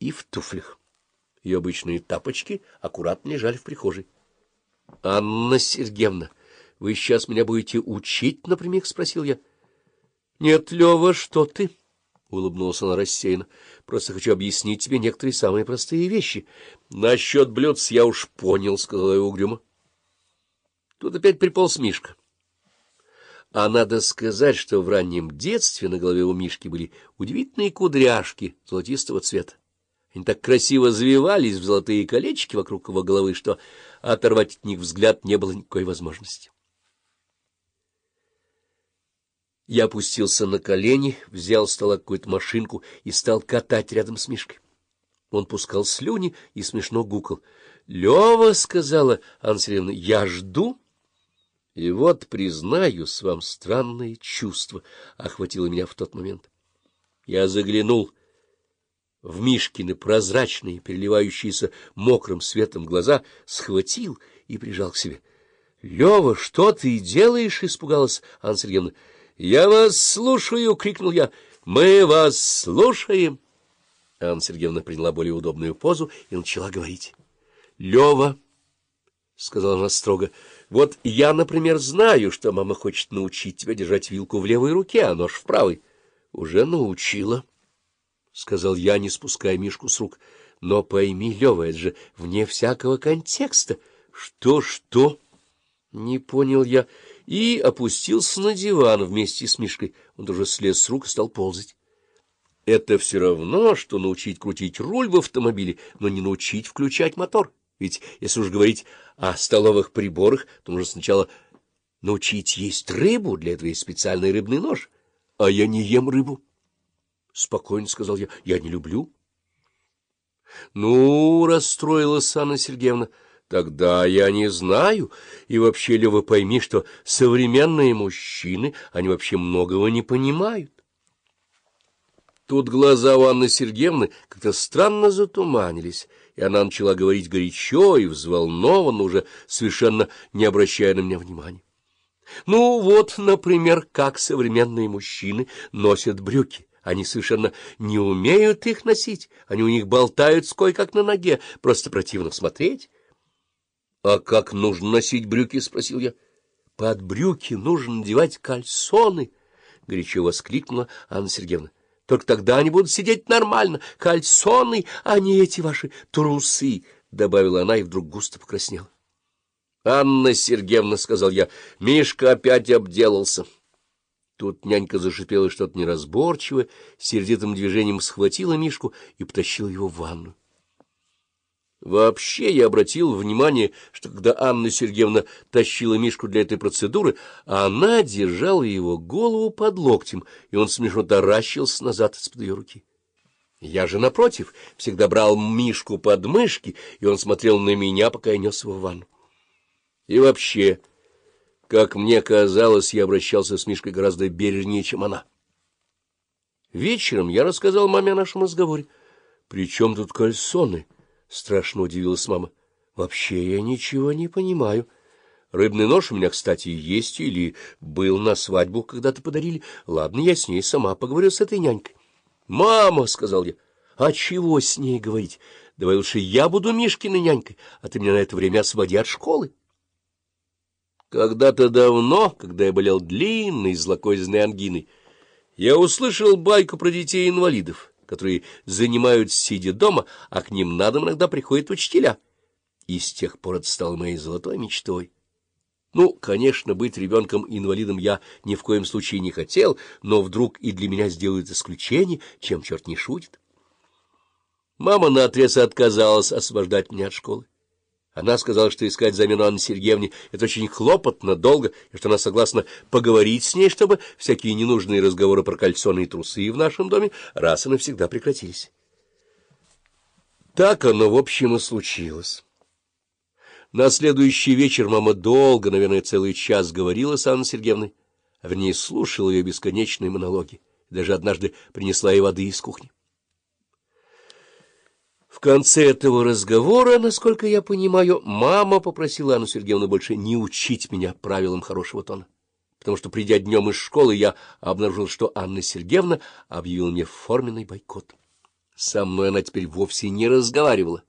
и в туфлях. Ее обычные тапочки аккуратно лежали в прихожей. — Анна Сергеевна, вы сейчас меня будете учить, напрямик? — спросил я. — Нет, Лева, что ты? — улыбнулась она рассеянно. — Просто хочу объяснить тебе некоторые самые простые вещи. — Насчет блюдц я уж понял, — сказала я угрюмо. Тут опять приполз Мишка. А надо сказать, что в раннем детстве на голове у Мишки были удивительные кудряшки золотистого цвета. Они так красиво завивались в золотые колечки вокруг его головы, что оторвать от них взгляд не было никакой возможности. Я опустился на колени, взял с стола какую-то машинку и стал катать рядом с Мишкой. Он пускал слюни и смешно гукал. — Лева, — сказала Анна Сергеевна, — я жду. И вот, признаюсь вам, странное чувство охватило меня в тот момент. Я заглянул в Мишкины прозрачные, переливающиеся мокрым светом глаза, схватил и прижал к себе. — Лева, что ты делаешь? — испугалась Анна Сергеевна. — Я вас слушаю! — крикнул я. — Мы вас слушаем! Анна Сергеевна приняла более удобную позу и начала говорить. — Лева! — сказала она строго. — Вот я, например, знаю, что мама хочет научить тебя держать вилку в левой руке, а нож в правой. — Уже научила. — сказал я, не спуская Мишку с рук. — Но пойми, Лева, это же вне всякого контекста. — Что-что? — не понял я. И опустился на диван вместе с Мишкой. Он тоже слез с рук и стал ползать. Это все равно, что научить крутить руль в автомобиле, но не научить включать мотор. Ведь если уж говорить о столовых приборах, то нужно сначала научить есть рыбу, для этого есть специальный рыбный нож. — А я не ем рыбу. — Спокойно сказал я. — Я не люблю. — Ну, — расстроилась Анна Сергеевна, — тогда я не знаю. И вообще, Лева, пойми, что современные мужчины, они вообще многого не понимают. Тут глаза у Анны Сергеевны как-то странно затуманились, и она начала говорить горячо и взволнованно, уже совершенно не обращая на меня внимания. Ну вот, например, как современные мужчины носят брюки. Они совершенно не умеют их носить, они у них болтают кое-как на ноге, просто противно смотреть. — А как нужно носить брюки? — спросил я. — Под брюки нужно надевать кальсоны, — горячо воскликнула Анна Сергеевна. Только тогда они будут сидеть нормально. Кальсоны, а не эти ваши трусы, — добавила она и вдруг густо покраснела. — Анна Сергеевна, — сказал я, — Мишка опять обделался. Тут нянька зашипела что-то неразборчивое, сердитым движением схватила Мишку и потащила его в ванну. Вообще я обратил внимание, что когда Анна Сергеевна тащила Мишку для этой процедуры, она держала его голову под локтем, и он смешно таращился назад из-под ее руки. Я же, напротив, всегда брал Мишку под мышки, и он смотрел на меня, пока я нес его в ванну. И вообще, как мне казалось, я обращался с Мишкой гораздо бережнее, чем она. Вечером я рассказал маме о нашем разговоре. — При чем тут кальсоны? —— страшно удивилась мама. — Вообще я ничего не понимаю. Рыбный нож у меня, кстати, есть или был на свадьбу, когда-то подарили. Ладно, я с ней сама поговорю с этой нянькой. — Мама, — сказал я, — а чего с ней говорить? Давай лучше я буду Мишкиной нянькой, а ты меня на это время освободи от школы. Когда-то давно, когда я болел длинной злокозненной ангиной, я услышал байку про детей-инвалидов которые занимают сидя дома, а к ним на дом иногда приходят учителя. И с тех пор это стало моей золотой мечтой. Ну, конечно, быть ребенком-инвалидом я ни в коем случае не хотел, но вдруг и для меня сделают исключение, чем черт не шутит. Мама наотрез отказалась освобождать меня от школы. Она сказала, что искать замену Анне Сергеевне — это очень хлопотно, долго, и что она согласна поговорить с ней, чтобы всякие ненужные разговоры про кальсоны и трусы в нашем доме раз и навсегда прекратились. Так оно, в общем, и случилось. На следующий вечер мама долго, наверное, целый час говорила с Анной Сергеевной, а вернее, слушала ее бесконечные монологи, даже однажды принесла ей воды из кухни. В конце этого разговора, насколько я понимаю, мама попросила Анну Сергеевну больше не учить меня правилам хорошего тона, потому что, придя днем из школы, я обнаружил, что Анна Сергеевна объявила мне форменный бойкот. Со мной она теперь вовсе не разговаривала.